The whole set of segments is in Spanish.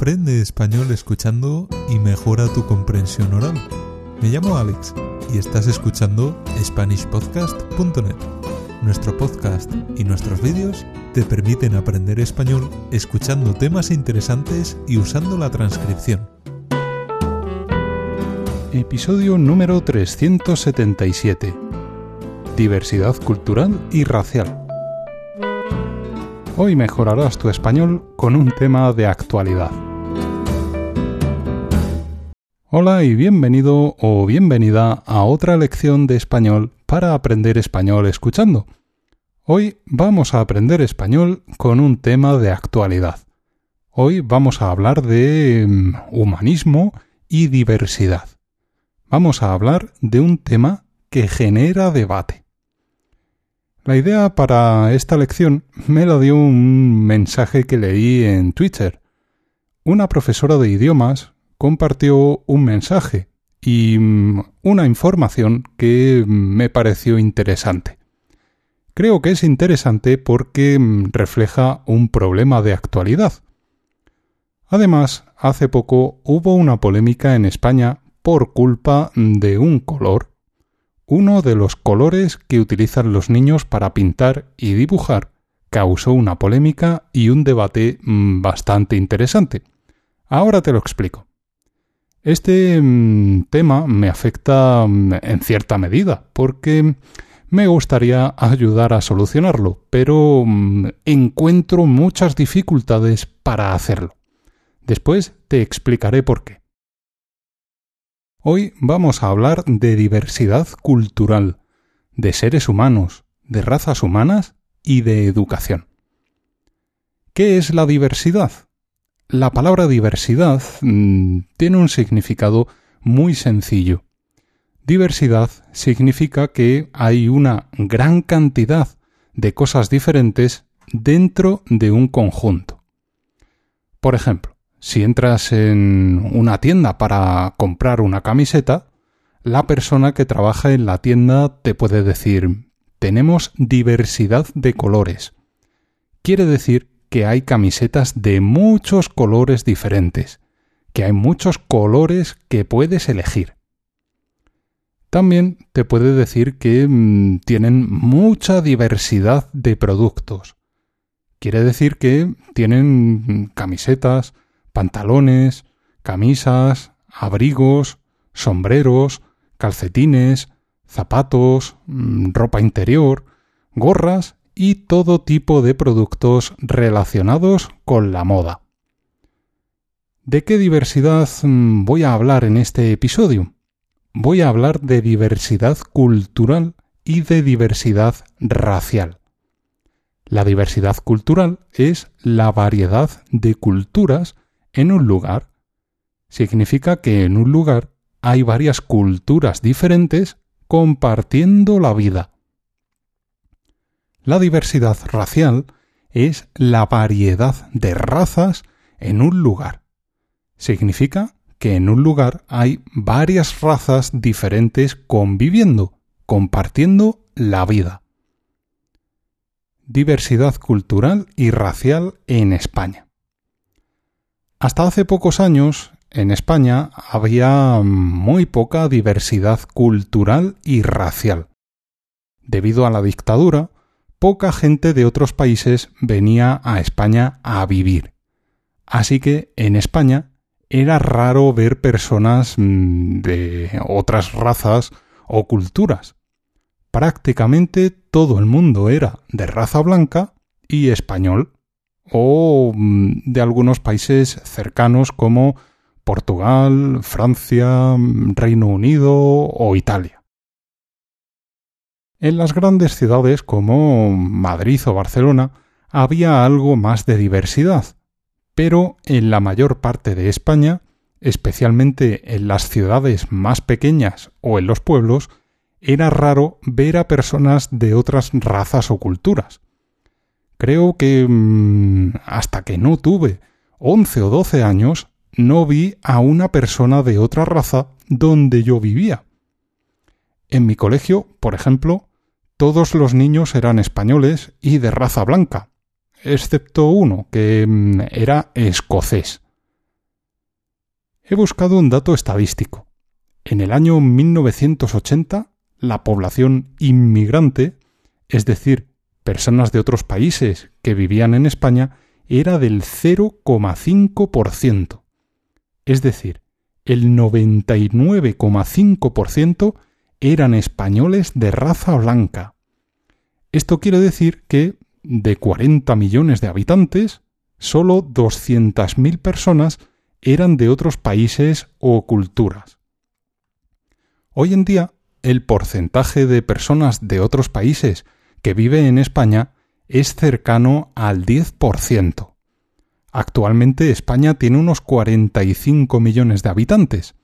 Aprende español escuchando y mejora tu comprensión oral. Me llamo Alex y estás escuchando SpanishPodcast.net. Nuestro podcast y nuestros vídeos te permiten aprender español escuchando temas interesantes y usando la transcripción. Episodio número 377. Diversidad cultural y racial. Hoy mejorarás tu español con un tema de actualidad. Hola y bienvenido o bienvenida a otra lección de español para aprender español escuchando. Hoy vamos a aprender español con un tema de actualidad. Hoy vamos a hablar de mm, humanismo y diversidad. Vamos a hablar de un tema que genera debate. La idea para esta lección me la dio un mensaje que leí en Twitter. Una profesora de idiomas compartió un mensaje y mm, una información que me pareció interesante. Creo que es interesante porque mm, refleja un problema de actualidad. Además, hace poco hubo una polémica en España por culpa de un color uno de los colores que utilizan los niños para pintar y dibujar causó una polémica y un debate mm, bastante interesante. Ahora te lo explico. Este mm, tema me afecta mm, en cierta medida, porque me gustaría ayudar a solucionarlo, pero encuentro muchas dificultades para hacerlo. Después te explicaré por qué. Hoy vamos a hablar de diversidad cultural, de seres humanos, de razas humanas y de educación. ¿Qué es la diversidad? La palabra diversidad mm, tiene un significado muy sencillo. Diversidad significa que hay una gran cantidad de cosas diferentes dentro de un conjunto. Por ejemplo, si entras en una tienda para comprar una camiseta, la persona que trabaja en la tienda te puede decir tenemos diversidad de colores. Quiere decir que hay camisetas de muchos colores diferentes, que hay muchos colores que puedes elegir. También te puede decir que mm, tienen mucha diversidad de productos. Quiere decir que tienen camisetas, pantalones, camisas, abrigos, sombreros, calcetines, zapatos, mm, ropa interior, gorras y todo tipo de productos relacionados con la moda. ¿De qué diversidad mm, voy a hablar en este episodio? Voy a hablar de diversidad cultural y de diversidad racial. La diversidad cultural es la variedad de culturas en un lugar significa que en un lugar hay varias culturas diferentes compartiendo la vida. La diversidad racial es la variedad de razas en un lugar. Significa que en un lugar hay varias razas diferentes conviviendo, compartiendo la vida. Diversidad cultural y racial en España. Hasta hace pocos años, en España había muy poca diversidad cultural y racial. Debido a la dictadura, poca gente de otros países venía a España a vivir. Así que en España era raro ver personas mm, de otras razas o culturas. Prácticamente todo el mundo era de raza blanca y español o mm, de algunos países cercanos como Portugal, Francia, Reino Unido o Italia. En las grandes ciudades como Madrid o Barcelona había algo más de diversidad, pero en la mayor parte de España, especialmente en las ciudades más pequeñas o en los pueblos, era raro ver a personas de otras razas o culturas. Creo que mm, hasta que no tuve 11 o 12 años no vi a una persona de otra raza donde yo vivía. En mi colegio, por ejemplo, todos los niños eran españoles y de raza blanca, excepto uno que mm, era escocés. he buscado un dato estadístico. En el año 1980, la población inmigrante, es decir, personas de otros países que vivían en España, era del 0,5%. Es decir, el 99,5% eran españoles de raza blanca. Esto quiere decir que, de 40 millones de habitantes, solo 200.000 personas eran de otros países o culturas. Hoy en día, el porcentaje de personas de otros países que vive en España es cercano al 10%. Actualmente España tiene unos 45 millones de habitantes.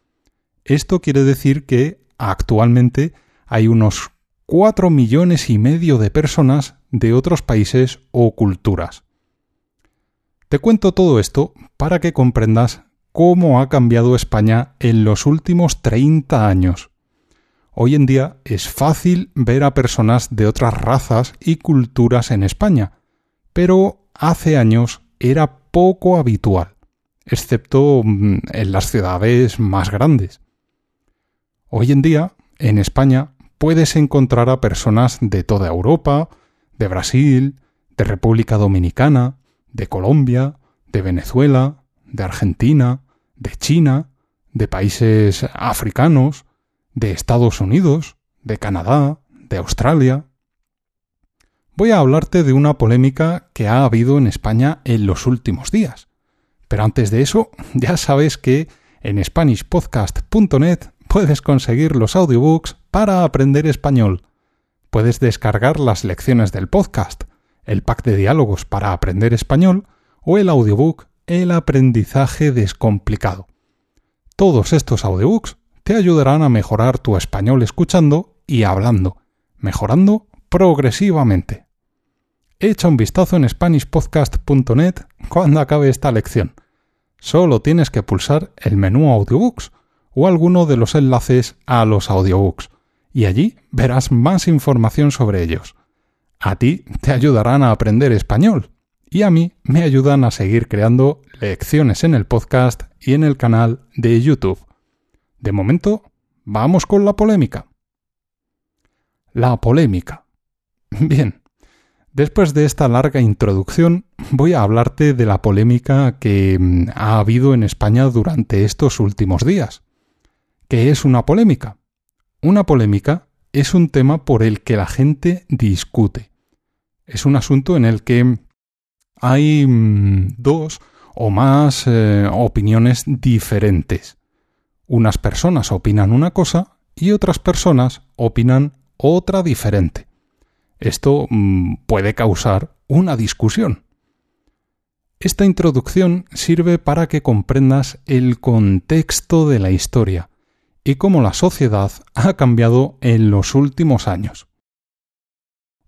Esto quiere decir que actualmente hay unos 4 millones y medio de personas de otros países o culturas. Te cuento todo esto para que comprendas cómo ha cambiado España en los últimos 30 años. Hoy en día es fácil ver a personas de otras razas y culturas en España, pero hace años era poco habitual, excepto mm, en las ciudades más grandes. Hoy en día, en España, puedes encontrar a personas de toda Europa, de Brasil, de República Dominicana, de Colombia, de Venezuela, de Argentina, de China, de países africanos, de Estados Unidos, de Canadá, de Australia. Voy a hablarte de una polémica que ha habido en España en los últimos días. Pero antes de eso, ya sabes que en SpanishPodcast.net puedes conseguir los audiobooks para aprender español. Puedes descargar las lecciones del podcast, el pack de diálogos para aprender español o el audiobook El aprendizaje descomplicado. Todos estos audiobooks te ayudarán a mejorar tu español escuchando y hablando, mejorando progresivamente. Echa un vistazo en SpanishPodcast.net cuando acabe esta lección. Solo tienes que pulsar el menú Audiobooks o alguno de los enlaces a los audiobooks, y allí verás más información sobre ellos. A ti te ayudarán a aprender español y a mí me ayudan a seguir creando lecciones en el podcast y en el canal de YouTube. De momento, vamos con la polémica. La polémica. Bien, después de esta larga introducción, voy a hablarte de la polémica que mm, ha habido en España durante estos últimos días. ¿Qué es una polémica? Una polémica es un tema por el que la gente discute. Es un asunto en el que hay mm, dos o más eh, opiniones diferentes. Unas personas opinan una cosa y otras personas opinan otra diferente. Esto mm, puede causar una discusión. Esta introducción sirve para que comprendas el contexto de la historia y cómo la sociedad ha cambiado en los últimos años.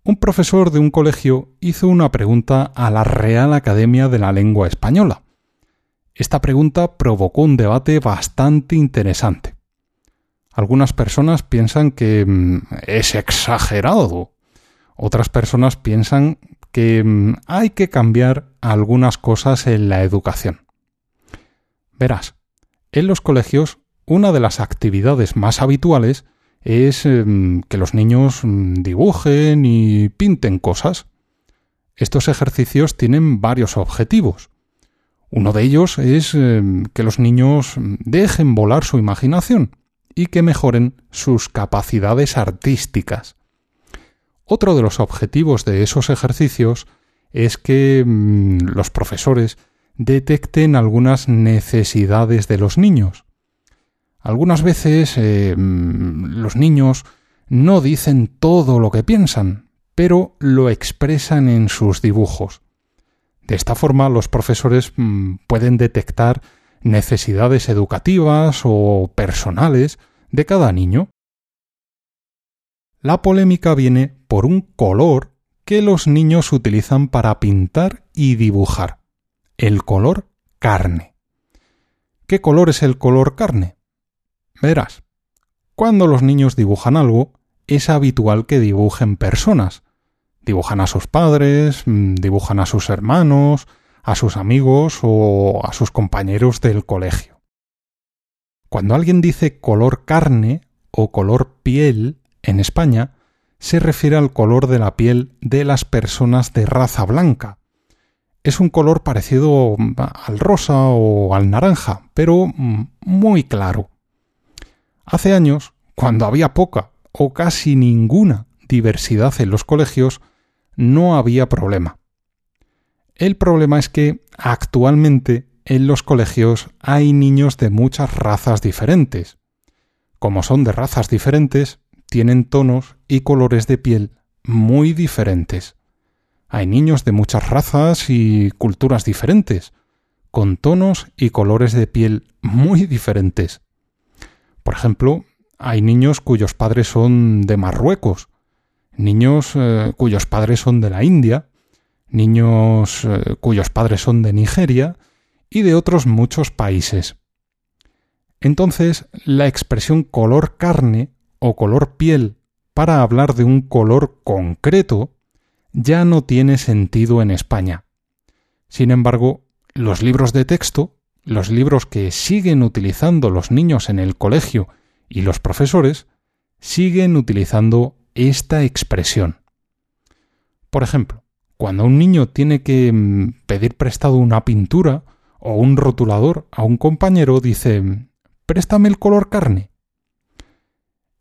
Un profesor de un colegio hizo una pregunta a la Real Academia de la Lengua Española. Esta pregunta provocó un debate bastante interesante. Algunas personas piensan que mm, es exagerado. Otras personas piensan que mm, hay que cambiar algunas cosas en la educación. Verás, en los colegios una de las actividades más habituales es mm, que los niños dibujen y pinten cosas. Estos ejercicios tienen varios objetivos. Uno de ellos es eh, que los niños dejen volar su imaginación y que mejoren sus capacidades artísticas. Otro de los objetivos de esos ejercicios es que mm, los profesores detecten algunas necesidades de los niños. Algunas veces eh, mm, los niños no dicen todo lo que piensan, pero lo expresan en sus dibujos. De esta forma, los profesores mm, pueden detectar necesidades educativas o personales de cada niño. La polémica viene por un color que los niños utilizan para pintar y dibujar. El color carne. ¿Qué color es el color carne? Verás, cuando los niños dibujan algo, es habitual que dibujen personas, Dibujan a sus padres, mm, dibujan a sus hermanos, a sus amigos o a sus compañeros del colegio. Cuando alguien dice color carne o color piel en España, se refiere al color de la piel de las personas de raza blanca. Es un color parecido al rosa o al naranja, pero mm, muy claro. Hace años, cuando había poca o casi ninguna diversidad en los colegios, no había problema. El problema es que actualmente en los colegios hay niños de muchas razas diferentes. Como son de razas diferentes, tienen tonos y colores de piel muy diferentes. Hay niños de muchas razas y culturas diferentes, con tonos y colores de piel muy diferentes. Por ejemplo, hay niños cuyos padres son de Marruecos, niños eh, cuyos padres son de la India, niños eh, cuyos padres son de Nigeria y de otros muchos países. Entonces, la expresión color carne o color piel para hablar de un color concreto ya no tiene sentido en España. Sin embargo, los libros de texto, los libros que siguen utilizando los niños en el colegio y los profesores, siguen utilizando esta expresión. Por ejemplo, cuando un niño tiene que mm, pedir prestado una pintura o un rotulador a un compañero, dice Préstame el color carne.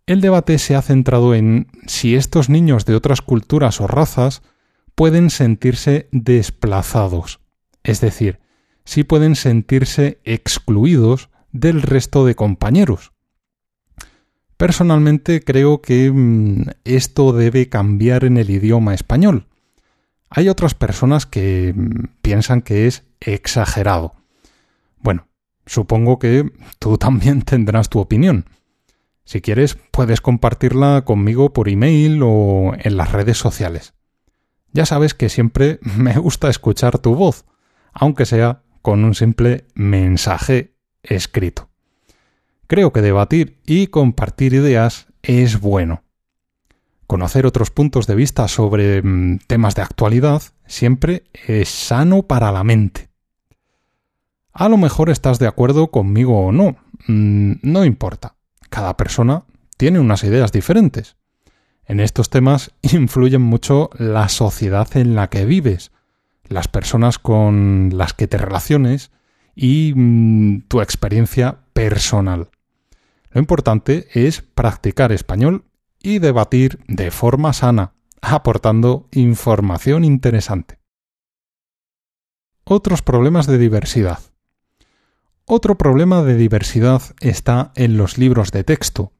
El debate se ha centrado en si estos niños de otras culturas o razas pueden sentirse desplazados, es decir, si pueden sentirse excluidos del resto de compañeros. Personalmente creo que mm, esto debe cambiar en el idioma español. Hay otras personas que mm, piensan que es exagerado. Bueno, supongo que tú también tendrás tu opinión. Si quieres, puedes compartirla conmigo por email o en las redes sociales. Ya sabes que siempre me gusta escuchar tu voz, aunque sea con un simple mensaje escrito. Creo que debatir y compartir ideas es bueno. Conocer otros puntos de vista sobre mm, temas de actualidad siempre es sano para la mente. A lo mejor estás de acuerdo conmigo o no, mm, no importa. Cada persona tiene unas ideas diferentes. En estos temas influyen mucho la sociedad en la que vives, las personas con las que te relaciones y mm, tu experiencia personal. Lo importante es practicar español y debatir de forma sana, aportando información interesante. Otros problemas de diversidad. Otro problema de diversidad está en los libros de texto.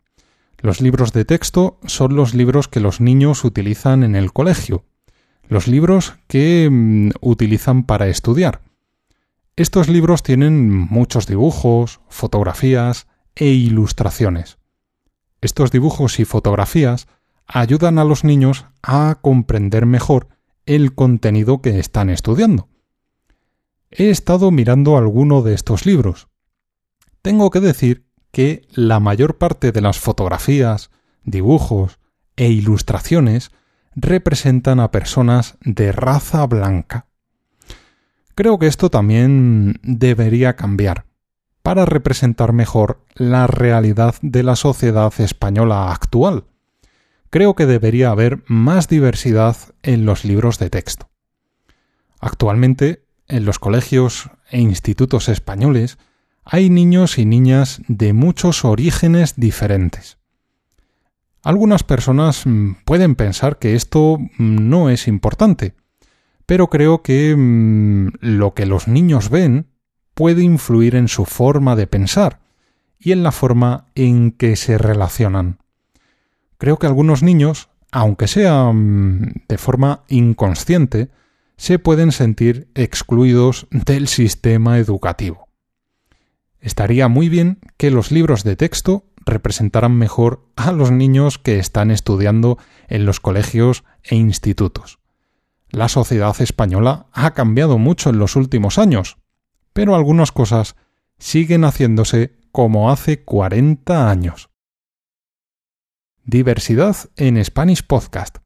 Los libros de texto son los libros que los niños utilizan en el colegio, los libros que mm, utilizan para estudiar. Estos libros tienen muchos dibujos, fotografías e ilustraciones. Estos dibujos y fotografías ayudan a los niños a comprender mejor el contenido que están estudiando. He estado mirando alguno de estos libros. Tengo que decir que la mayor parte de las fotografías, dibujos e ilustraciones representan a personas de raza blanca. Creo que esto también debería cambiar para representar mejor la realidad de la sociedad española actual. Creo que debería haber más diversidad en los libros de texto. Actualmente en los colegios e institutos españoles hay niños y niñas de muchos orígenes diferentes. Algunas personas mm, pueden pensar que esto mm, no es importante, pero creo que mm, lo que los niños ven puede influir en su forma de pensar y en la forma en que se relacionan. Creo que algunos niños, aunque sea de forma inconsciente, se pueden sentir excluidos del sistema educativo. Estaría muy bien que los libros de texto representaran mejor a los niños que están estudiando en los colegios e institutos. La sociedad española ha cambiado mucho en los últimos años, pero algunas cosas siguen haciéndose como hace 40 años. Diversidad en Spanish Podcast.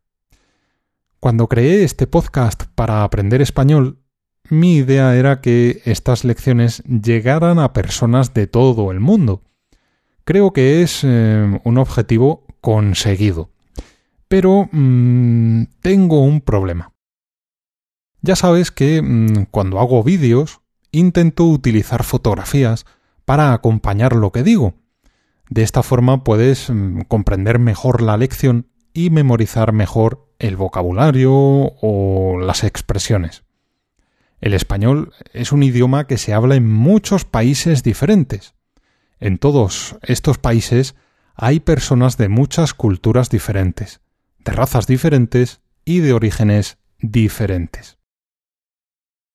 Cuando creé este podcast para aprender español, mi idea era que estas lecciones llegaran a personas de todo el mundo, creo que es eh, un objetivo conseguido. Pero mm, tengo un problema. Ya sabes que mm, cuando hago vídeos intento utilizar fotografías para acompañar lo que digo. De esta forma puedes mm, comprender mejor la lección y memorizar mejor el vocabulario o las expresiones. El español es un idioma que se habla en muchos países diferentes. En todos estos países hay personas de muchas culturas diferentes, de razas diferentes y de orígenes diferentes.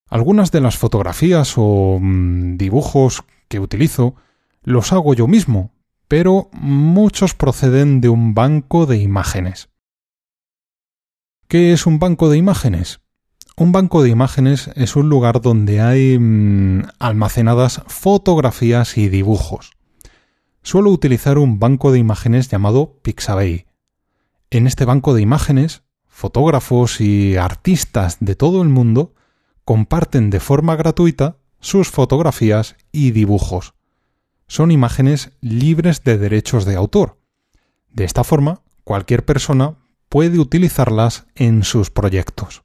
Algunas de las fotografías o mm, dibujos que utilizo los hago yo mismo, pero muchos proceden de un banco de imágenes. ¿Qué es un banco de imágenes? Un banco de imágenes es un lugar donde hay mm, almacenadas fotografías y dibujos. Suelo utilizar un banco de imágenes llamado Pixabay. En este banco de imágenes, fotógrafos y artistas de todo el mundo comparten de forma gratuita sus fotografías y dibujos. Son imágenes libres de derechos de autor. De esta forma, cualquier persona puede utilizarlas en sus proyectos.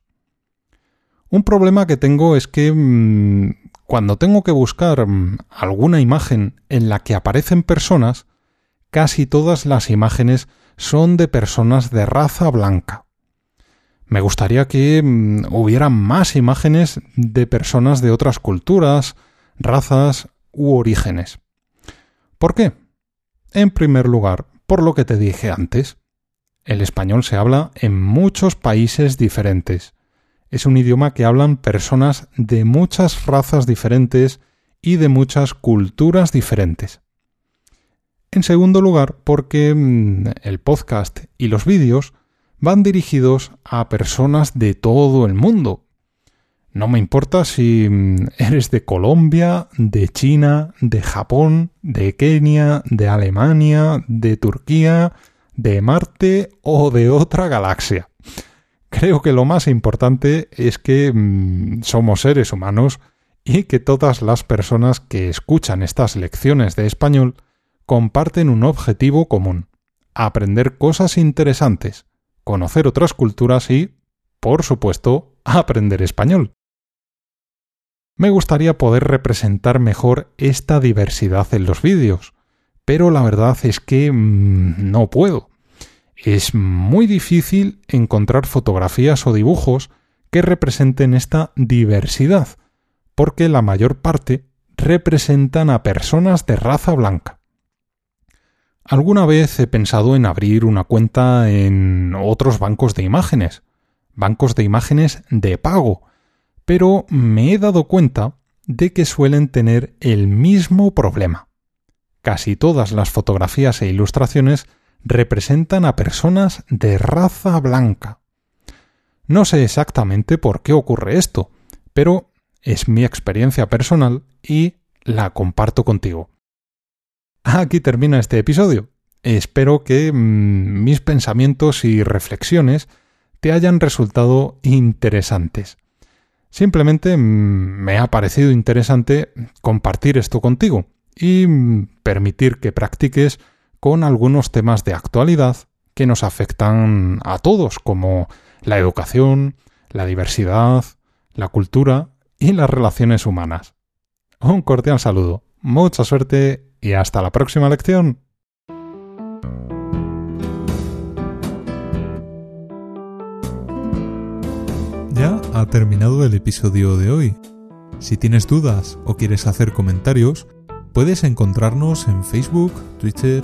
Un problema que tengo es que mm, cuando tengo que buscar mm, alguna imagen en la que aparecen personas, casi todas las imágenes son de personas de raza blanca. Me gustaría que mm, hubiera más imágenes de personas de otras culturas, razas u orígenes. ¿Por qué? En primer lugar, por lo que te dije antes. El español se habla en muchos países diferentes. Es un idioma que hablan personas de muchas razas diferentes y de muchas culturas diferentes. En segundo lugar, porque mm, el podcast y los vídeos van dirigidos a personas de todo el mundo. No me importa si mm, eres de Colombia, de China, de Japón, de Kenia, de Alemania, de Turquía, de Marte o de otra galaxia. Creo que lo más importante es que mm, somos seres humanos y que todas las personas que escuchan estas lecciones de español comparten un objetivo común, aprender cosas interesantes, conocer otras culturas y, por supuesto, aprender español. Me gustaría poder representar mejor esta diversidad en los vídeos, pero la verdad es que mm, no puedo. Es muy difícil encontrar fotografías o dibujos que representen esta diversidad, porque la mayor parte representan a personas de raza blanca. Alguna vez he pensado en abrir una cuenta en otros bancos de imágenes, bancos de imágenes de pago, pero me he dado cuenta de que suelen tener el mismo problema. Casi todas las fotografías e ilustraciones representan a personas de raza blanca. No sé exactamente por qué ocurre esto, pero es mi experiencia personal y la comparto contigo. Aquí termina este episodio. Espero que mm, mis pensamientos y reflexiones te hayan resultado interesantes. Simplemente mm, me ha parecido interesante compartir esto contigo y mm, permitir que practiques con algunos temas de actualidad que nos afectan a todos, como la educación, la diversidad, la cultura y las relaciones humanas. Un cordial saludo, mucha suerte y hasta la próxima lección. Ya ha terminado el episodio de hoy. Si tienes dudas o quieres hacer comentarios, puedes encontrarnos en Facebook, Twitter,